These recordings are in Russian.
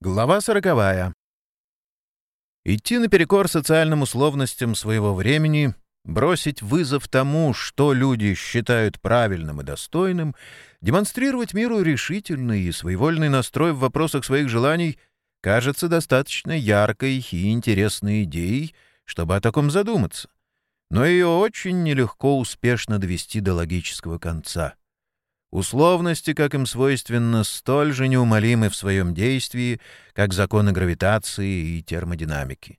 Глава сороковая. Идти наперекор социальным условностям своего времени, бросить вызов тому, что люди считают правильным и достойным, демонстрировать миру решительный и своевольный настрой в вопросах своих желаний кажется достаточно яркой и интересной идеей, чтобы о таком задуматься. Но ее очень нелегко успешно довести до логического конца. Условности, как им свойственно, столь же неумолимы в своем действии, как законы гравитации и термодинамики.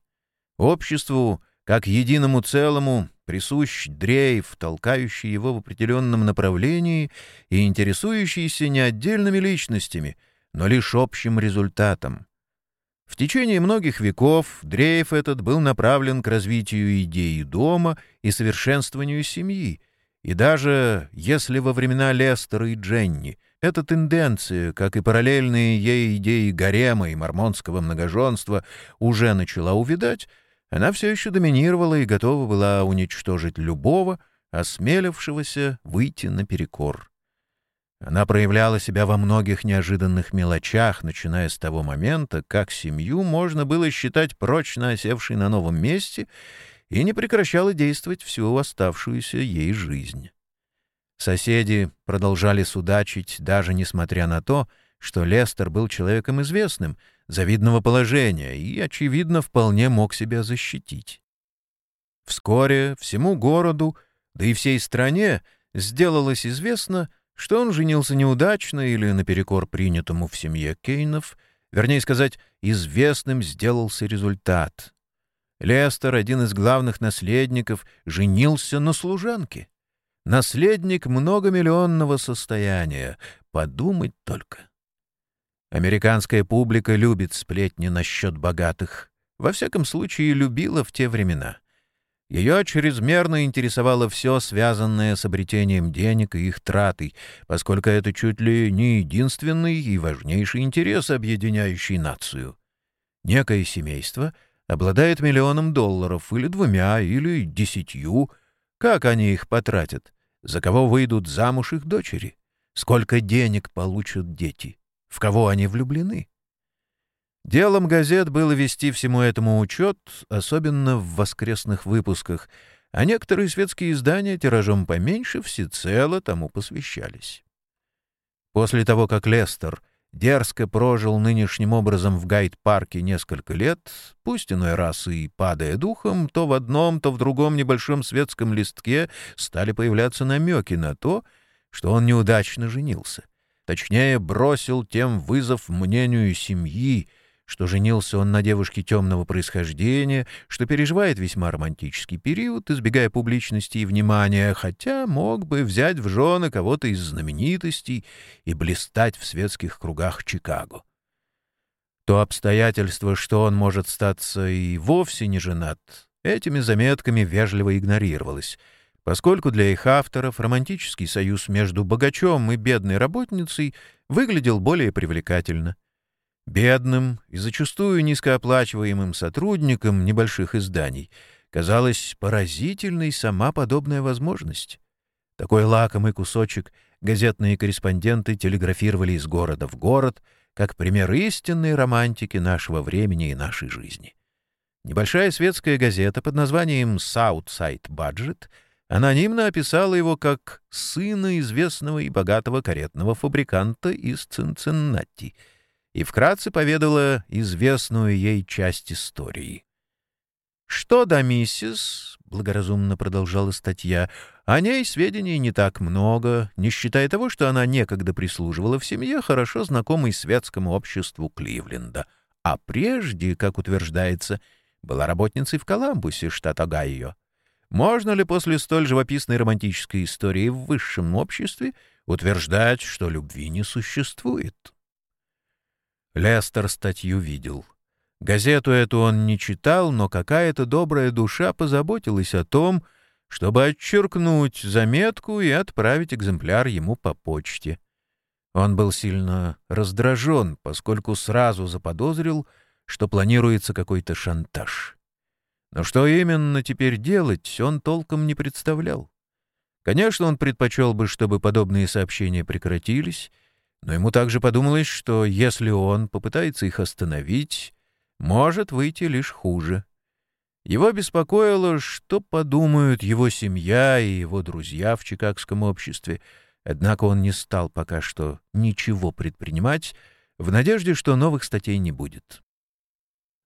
Обществу, как единому целому, присущ дрейф, толкающий его в определенном направлении и интересующийся не отдельными личностями, но лишь общим результатом. В течение многих веков дрейф этот был направлен к развитию идеи дома и совершенствованию семьи, и даже если во времена Лестера и Дженни эта тенденция, как и параллельные ей идеи гарема и мормонского многоженства, уже начала увидать, она все еще доминировала и готова была уничтожить любого, осмелившегося выйти наперекор. Она проявляла себя во многих неожиданных мелочах, начиная с того момента, как семью можно было считать прочно осевшей на новом месте — и не прекращала действовать всю оставшуюся ей жизнь. Соседи продолжали судачить, даже несмотря на то, что Лестер был человеком известным, завидного положения и, очевидно, вполне мог себя защитить. Вскоре всему городу, да и всей стране, сделалось известно, что он женился неудачно или наперекор принятому в семье Кейнов, вернее сказать, известным сделался результат. Лестер, один из главных наследников, женился на служанке. Наследник многомиллионного состояния. Подумать только. Американская публика любит сплетни насчет богатых. Во всяком случае, любила в те времена. Ее чрезмерно интересовало все, связанное с обретением денег и их тратой, поскольку это чуть ли не единственный и важнейший интерес, объединяющий нацию. Некое семейство — обладает миллионом долларов, или двумя, или десятью. Как они их потратят? За кого выйдут замуж их дочери? Сколько денег получат дети? В кого они влюблены? Делом газет было вести всему этому учет, особенно в воскресных выпусках, а некоторые светские издания тиражом поменьше всецело тому посвящались. После того, как Лестер дерзко прожил нынешним образом в гайд-парке несколько лет, пусть иной раз и падая духом, то в одном, то в другом небольшом светском листке стали появляться намеки на то, что он неудачно женился. Точнее, бросил тем вызов мнению семьи, что женился он на девушке темного происхождения, что переживает весьма романтический период, избегая публичности и внимания, хотя мог бы взять в жены кого-то из знаменитостей и блистать в светских кругах Чикаго. То обстоятельство, что он может статься и вовсе не женат, этими заметками вежливо игнорировалось, поскольку для их авторов романтический союз между богачом и бедной работницей выглядел более привлекательно — Бедным и зачастую низкооплачиваемым сотрудникам небольших изданий казалась поразительной сама подобная возможность. Такой лакомый кусочек газетные корреспонденты телеграфировали из города в город, как пример истинной романтики нашего времени и нашей жизни. Небольшая светская газета под названием «Southside Budget» анонимно описала его как сына известного и богатого каретного фабриканта из Цинциннати — и вкратце поведала известную ей часть истории. «Что до миссис?» — благоразумно продолжала статья. «О ней сведений не так много, не считая того, что она некогда прислуживала в семье, хорошо знакомой светскому обществу Кливленда, а прежде, как утверждается, была работницей в Коламбусе, штат Огайо. Можно ли после столь живописной романтической истории в высшем обществе утверждать, что любви не существует?» Лестер статью видел. Газету эту он не читал, но какая-то добрая душа позаботилась о том, чтобы отчеркнуть заметку и отправить экземпляр ему по почте. Он был сильно раздражен, поскольку сразу заподозрил, что планируется какой-то шантаж. Но что именно теперь делать, он толком не представлял. Конечно, он предпочел бы, чтобы подобные сообщения прекратились, Но ему также подумалось, что если он попытается их остановить, может выйти лишь хуже. Его беспокоило, что подумают его семья и его друзья в чикагском обществе, однако он не стал пока что ничего предпринимать, в надежде, что новых статей не будет.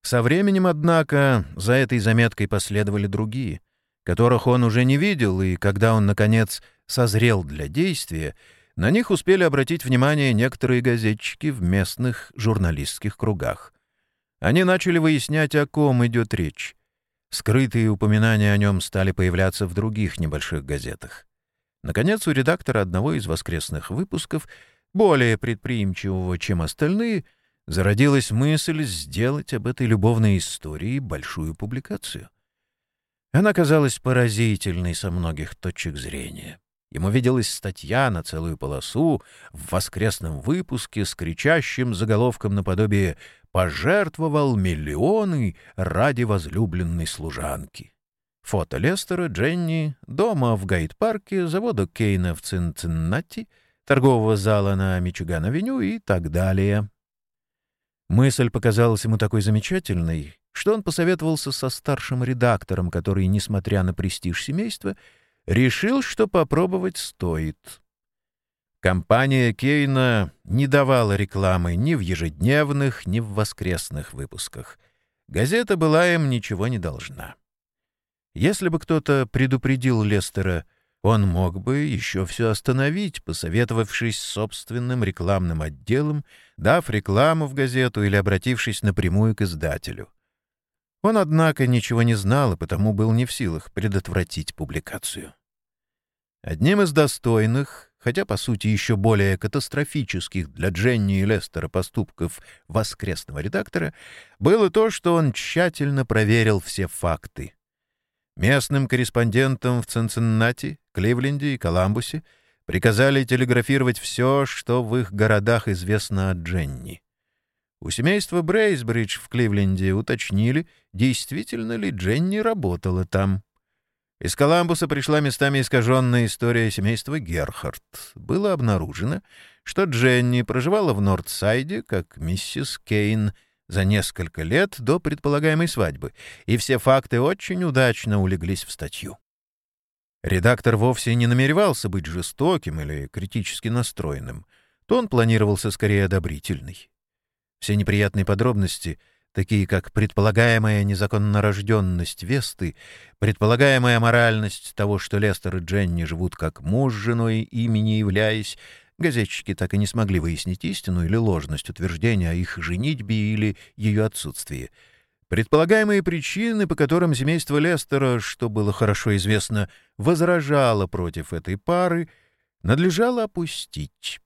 Со временем, однако, за этой заметкой последовали другие, которых он уже не видел, и когда он, наконец, созрел для действия, на них успели обратить внимание некоторые газетчики в местных журналистских кругах. Они начали выяснять, о ком идет речь. Скрытые упоминания о нем стали появляться в других небольших газетах. Наконец, у редактора одного из воскресных выпусков, более предприимчивого, чем остальные, зародилась мысль сделать об этой любовной истории большую публикацию. Она казалась поразительной со многих точек зрения. Ему виделась статья на целую полосу в воскресном выпуске с кричащим заголовком наподобие «Пожертвовал миллионы ради возлюбленной служанки». Фото Лестера, Дженни, дома в Гайд-парке, завода Кейна в Цинциннати, торгового зала на Мичиган-авеню и так далее. Мысль показалась ему такой замечательной, что он посоветовался со старшим редактором, который, несмотря на престиж семейства, решил, что попробовать стоит. Компания Кейна не давала рекламы ни в ежедневных, ни в воскресных выпусках. Газета была им ничего не должна. Если бы кто-то предупредил Лестера, он мог бы еще все остановить, посоветовавшись с собственным рекламным отделом, дав рекламу в газету или обратившись напрямую к издателю. Он, однако, ничего не знал и потому был не в силах предотвратить публикацию. Одним из достойных, хотя, по сути, еще более катастрофических для Дженни и Лестера поступков воскресного редактора, было то, что он тщательно проверил все факты. Местным корреспондентам в Цинциннати, Кливленде и Коламбусе приказали телеграфировать все, что в их городах известно о Дженни. У семейства Брейсбридж в Кливленде уточнили, действительно ли Дженни работала там. Из Коламбуса пришла местами искаженная история семейства Герхард. Было обнаружено, что Дженни проживала в Нордсайде, как миссис Кейн, за несколько лет до предполагаемой свадьбы, и все факты очень удачно улеглись в статью. Редактор вовсе не намеревался быть жестоким или критически настроенным. Тон планировался скорее одобрительный. Все неприятные подробности, такие как предполагаемая незаконнорожденность Весты, предполагаемая моральность того, что Лестер и Дженни живут как муж с женой, ими не являясь, газетчики так и не смогли выяснить истину или ложность утверждения о их женитьбе или ее отсутствии. Предполагаемые причины, по которым семейство Лестера, что было хорошо известно, возражало против этой пары, надлежало опустить.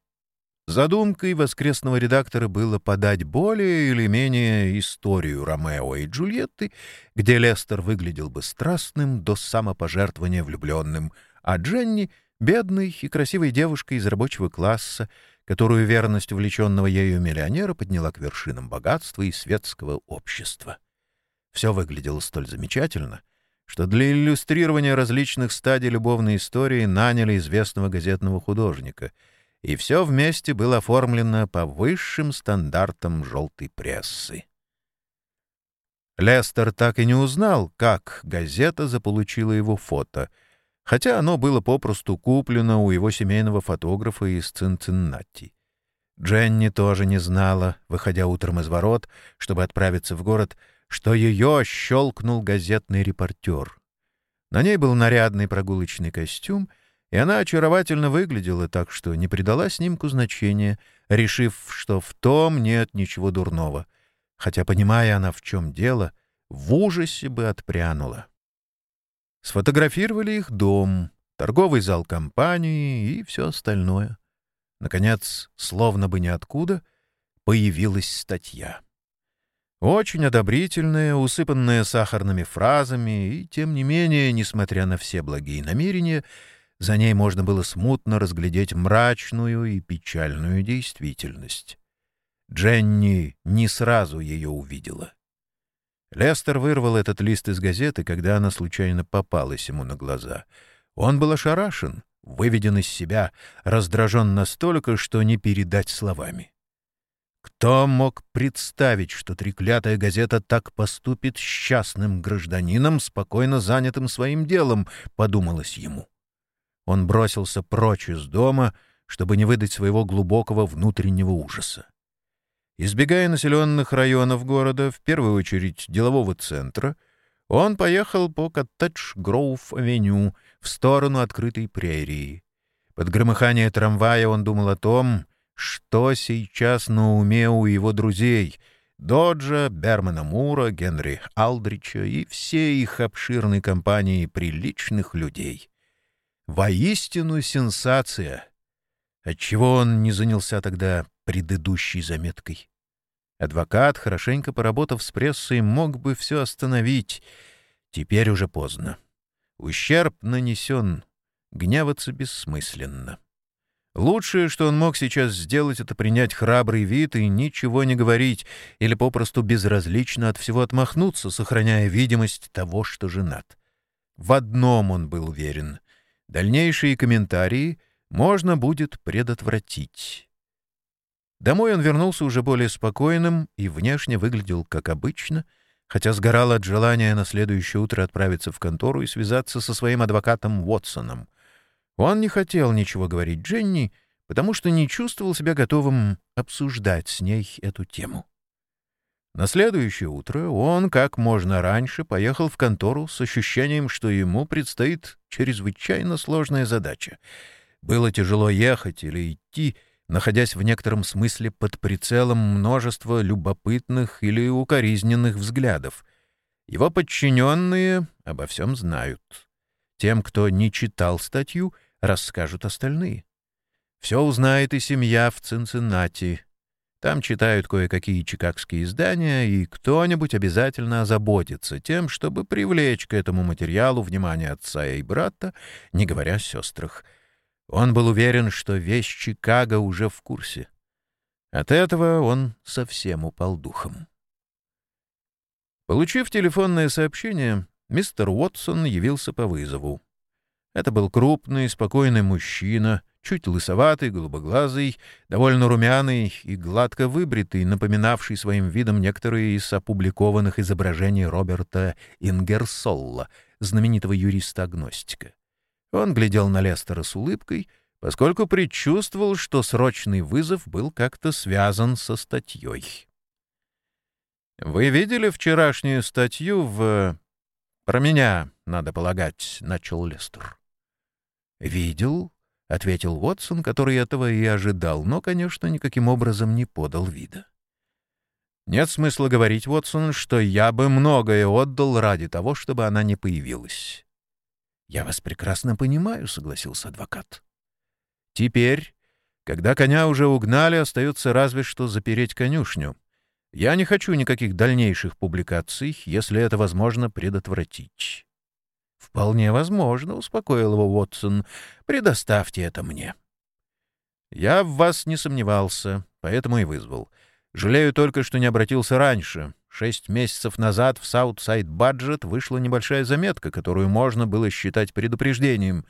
Задумкой воскресного редактора было подать более или менее историю Ромео и Джульетты, где Лестер выглядел бы страстным до самопожертвования влюбленным, а Дженни — бедной и красивой девушкой из рабочего класса, которую верность увлеченного ею миллионера подняла к вершинам богатства и светского общества. Все выглядело столь замечательно, что для иллюстрирования различных стадий любовной истории наняли известного газетного художника — и все вместе было оформлено по высшим стандартам желтой прессы. Лестер так и не узнал, как газета заполучила его фото, хотя оно было попросту куплено у его семейного фотографа из Цинциннати. Дженни тоже не знала, выходя утром из ворот, чтобы отправиться в город, что ее щелкнул газетный репортер. На ней был нарядный прогулочный костюм — и она очаровательно выглядела так, что не придала снимку значения, решив, что в том нет ничего дурного, хотя, понимая она, в чем дело, в ужасе бы отпрянула. Сфотографировали их дом, торговый зал компании и все остальное. Наконец, словно бы ниоткуда, появилась статья. Очень одобрительная, усыпанная сахарными фразами, и, тем не менее, несмотря на все благие намерения, за ней можно было смутно разглядеть мрачную и печальную действительность. Дженни не сразу ее увидела. Лестер вырвал этот лист из газеты, когда она случайно попалась ему на глаза. Он был ошарашен, выведен из себя, раздражен настолько, что не передать словами. Кто мог представить, что треклятая газета так поступит с частным гражданином, спокойно занятым своим делом, подумалось ему. Он бросился прочь из дома, чтобы не выдать своего глубокого внутреннего ужаса. Избегая населенных районов города, в первую очередь делового центра, он поехал по Коттедж-Гроув-авеню в сторону открытой прерии. Под громыхание трамвая он думал о том, что сейчас на уме у его друзей — Доджа, Бермана Мура, Генри Алдрича и всей их обширной компании приличных людей. Воистину сенсация! Отчего он не занялся тогда предыдущей заметкой? Адвокат, хорошенько поработав с прессой, мог бы все остановить. Теперь уже поздно. Ущерб нанесен, гневаться бессмысленно. Лучшее, что он мог сейчас сделать, это принять храбрый вид и ничего не говорить, или попросту безразлично от всего отмахнуться, сохраняя видимость того, что женат. В одном он был уверен. Дальнейшие комментарии можно будет предотвратить. Домой он вернулся уже более спокойным и внешне выглядел как обычно, хотя сгорал от желания на следующее утро отправиться в контору и связаться со своим адвокатом Уотсоном — он не хотел ничего говорить Дженни, потому что не чувствовал себя готовым обсуждать с ней эту тему. На следующее утро он как можно раньше поехал в контору с ощущением, что ему предстоит чрезвычайно сложная задача. Было тяжело ехать или идти, находясь в некотором смысле под прицелом множества любопытных или укоризненных взглядов. Его подчиненные обо всем знают. Тем, кто не читал статью — расскажут остальные. Все узнает и семья в Цинциннати. Там читают кое-какие чикагские издания, и кто-нибудь обязательно озаботится тем, чтобы привлечь к этому материалу внимание отца и брата, не говоря о сестрах. Он был уверен, что весь Чикаго уже в курсе. От этого он совсем упал духом. Получив телефонное сообщение, мистер Уотсон явился по вызову. Это был крупный, спокойный мужчина, чуть лысоватый, голубоглазый, довольно румяный и гладко выбритый, напоминавший своим видом некоторые из опубликованных изображений Роберта Ингерсолла, знаменитого юриста-агностика. Он глядел на Лестера с улыбкой, поскольку предчувствовал, что срочный вызов был как-то связан со статьей. «Вы видели вчерашнюю статью в...» «Про меня, надо полагать», — начал Лестер. «Видел», — ответил Уотсон, который этого и ожидал, но, конечно, никаким образом не подал вида. «Нет смысла говорить, Уотсон, что я бы многое отдал ради того, чтобы она не появилась». «Я вас прекрасно понимаю», — согласился адвокат. «Теперь, когда коня уже угнали, остается разве что запереть конюшню. Я не хочу никаких дальнейших публикаций, если это возможно предотвратить». «Вполне возможно», — успокоил его Уотсон. «Предоставьте это мне». «Я в вас не сомневался, поэтому и вызвал. Жалею только, что не обратился раньше. Шесть месяцев назад в Southside Budget вышла небольшая заметка, которую можно было считать предупреждением.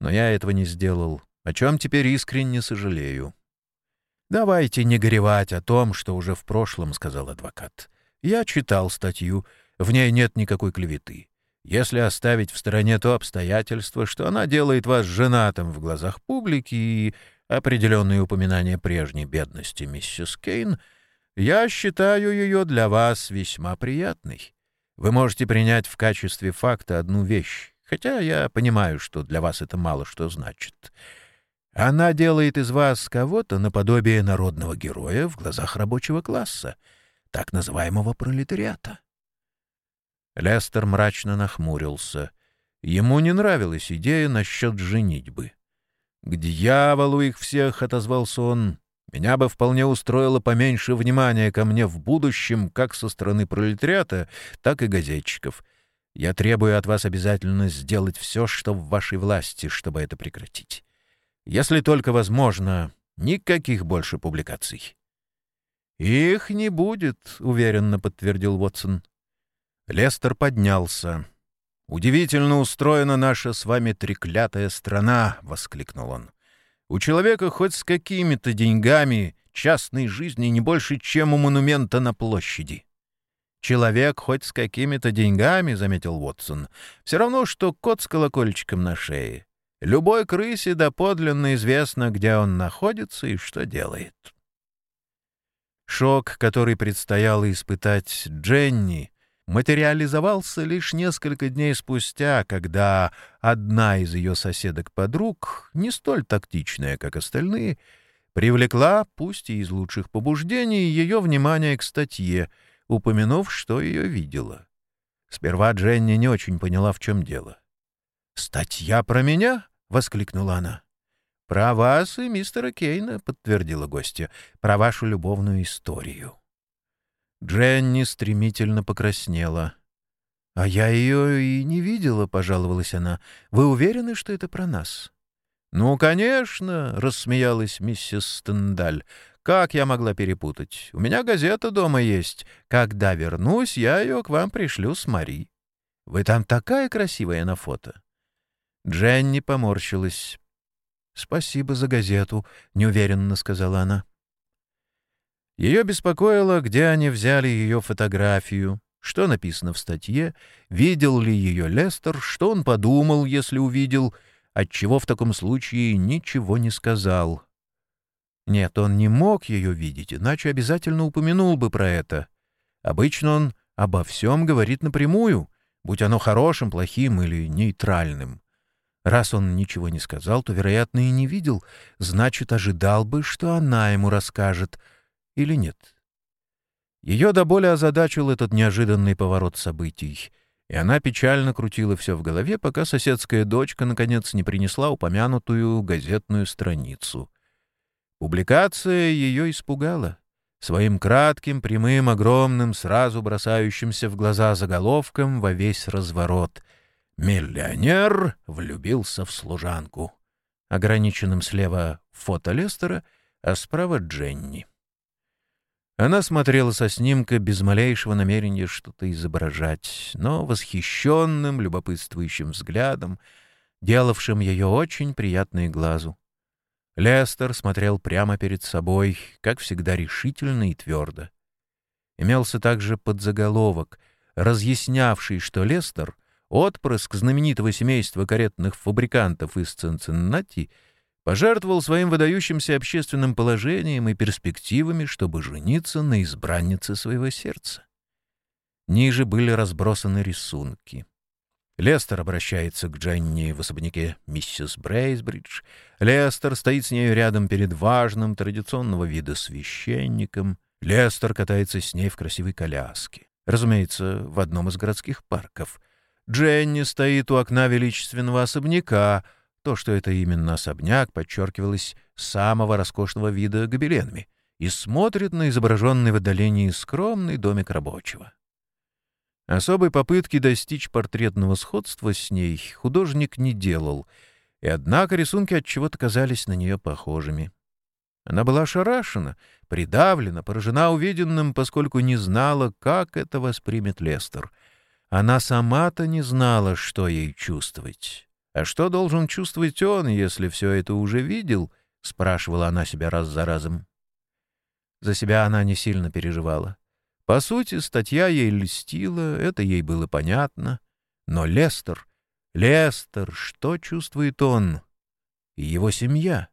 Но я этого не сделал, о чем теперь искренне сожалею». «Давайте не горевать о том, что уже в прошлом», — сказал адвокат. «Я читал статью. В ней нет никакой клеветы. Если оставить в стороне то обстоятельство, что она делает вас женатым в глазах публики и определенные упоминания прежней бедности миссис Кейн, я считаю ее для вас весьма приятной. Вы можете принять в качестве факта одну вещь, хотя я понимаю, что для вас это мало что значит. Она делает из вас кого-то наподобие народного героя в глазах рабочего класса, так называемого пролетариата. Лестер мрачно нахмурился. Ему не нравилась идея насчет женитьбы. «К дьяволу их всех!» — отозвался он. «Меня бы вполне устроило поменьше внимания ко мне в будущем как со стороны пролетариата, так и газетчиков. Я требую от вас обязательно сделать все, что в вашей власти, чтобы это прекратить. Если только возможно, никаких больше публикаций». «Их не будет», — уверенно подтвердил Вотсон. Лестер поднялся. «Удивительно устроена наша с вами треклятая страна!» — воскликнул он. «У человека хоть с какими-то деньгами частной жизни не больше, чем у монумента на площади». «Человек хоть с какими-то деньгами», — заметил Уотсон, — «все равно, что кот с колокольчиком на шее. Любой крысе доподлинно известно, где он находится и что делает». Шок, который предстояло испытать Дженни, материализовался лишь несколько дней спустя, когда одна из ее соседок-подруг, не столь тактичная, как остальные, привлекла, пусть и из лучших побуждений, ее внимание к статье, упомянув, что ее видела. Сперва Дженни не очень поняла, в чем дело. «Статья про меня?» — воскликнула она. «Про вас и мистера Кейна», — подтвердила гостья, — «про вашу любовную историю». Дженни стремительно покраснела. «А я ее и не видела», — пожаловалась она. «Вы уверены, что это про нас?» «Ну, конечно», — рассмеялась миссис Стендаль. «Как я могла перепутать? У меня газета дома есть. Когда вернусь, я ее к вам пришлю с Мари. Вы там такая красивая на фото». Дженни поморщилась. «Спасибо за газету», — неуверенно сказала она. Ее беспокоило, где они взяли ее фотографию, что написано в статье, видел ли ее Лестер, что он подумал, если увидел, отчего в таком случае ничего не сказал. Нет, он не мог ее видеть, иначе обязательно упомянул бы про это. Обычно он обо всем говорит напрямую, будь оно хорошим, плохим или нейтральным. Раз он ничего не сказал, то, вероятно, и не видел, значит, ожидал бы, что она ему расскажет. Или нет? Ее до боли озадачил этот неожиданный поворот событий, и она печально крутила все в голове, пока соседская дочка, наконец, не принесла упомянутую газетную страницу. Публикация ее испугала. Своим кратким, прямым, огромным, сразу бросающимся в глаза заголовком во весь разворот — Миллионер влюбился в служанку. Ограниченным слева фото Лестера, а справа Дженни. Она смотрела со снимка без малейшего намерения что-то изображать, но восхищенным, любопытствующим взглядом, делавшим ее очень приятной глазу. Лестер смотрел прямо перед собой, как всегда решительно и твердо. Имелся также подзаголовок, разъяснявший, что Лестер — отпрыск знаменитого семейства каретных фабрикантов из Цинциннати, пожертвовал своим выдающимся общественным положением и перспективами, чтобы жениться на избраннице своего сердца. Ниже были разбросаны рисунки. Лестер обращается к Дженни в особняке миссис Брейсбридж. Лестер стоит с нею рядом перед важным, традиционного вида священником. Лестер катается с ней в красивой коляске. Разумеется, в одном из городских парков. Дженни стоит у окна величественного особняка. То, что это именно особняк, подчеркивалось самого роскошного вида гобеленами и смотрит на изображенный в отдалении скромный домик рабочего. Особой попытки достичь портретного сходства с ней художник не делал, и однако рисунки от чего-то казались на нее похожими. Она была ошарашена, придавлена, поражена увиденным, поскольку не знала, как это воспримет Лестер — она сама-то не знала, что ей чувствовать. А что должен чувствовать он, если все это уже видел? — спрашивала она себя раз за разом. За себя она не сильно переживала. По сути, статья ей льстила, это ей было понятно. Но Лестер, Лестер, что чувствует он? И его семья?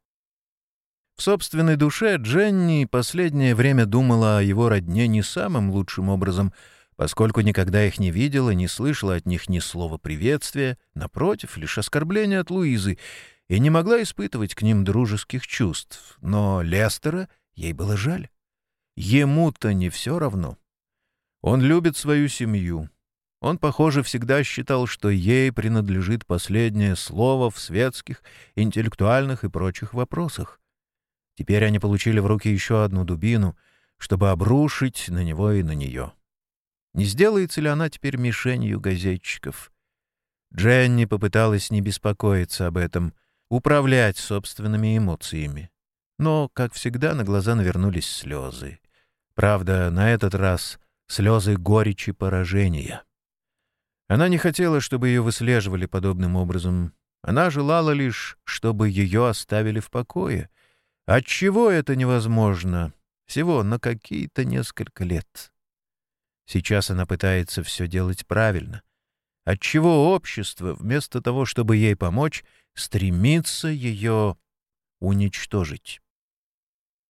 В собственной душе Дженни последнее время думала о его родне не самым лучшим образом — поскольку никогда их не видела, не слышала от них ни слова приветствия, напротив, лишь оскорбления от Луизы, и не могла испытывать к ним дружеских чувств. Но Лестера ей было жаль. Ему-то не все равно. Он любит свою семью. Он, похоже, всегда считал, что ей принадлежит последнее слово в светских, интеллектуальных и прочих вопросах. Теперь они получили в руки еще одну дубину, чтобы обрушить на него и на нее. Не сделается ли она теперь мишенью газетчиков? Дженни попыталась не беспокоиться об этом, управлять собственными эмоциями. Но, как всегда, на глаза навернулись слезы. Правда, на этот раз слезы горечи поражения. Она не хотела, чтобы ее выслеживали подобным образом. Она желала лишь, чтобы ее оставили в покое. Отчего это невозможно? Всего на какие-то несколько лет. Сейчас она пытается все делать правильно. Отчего общество, вместо того, чтобы ей помочь, стремится ее уничтожить.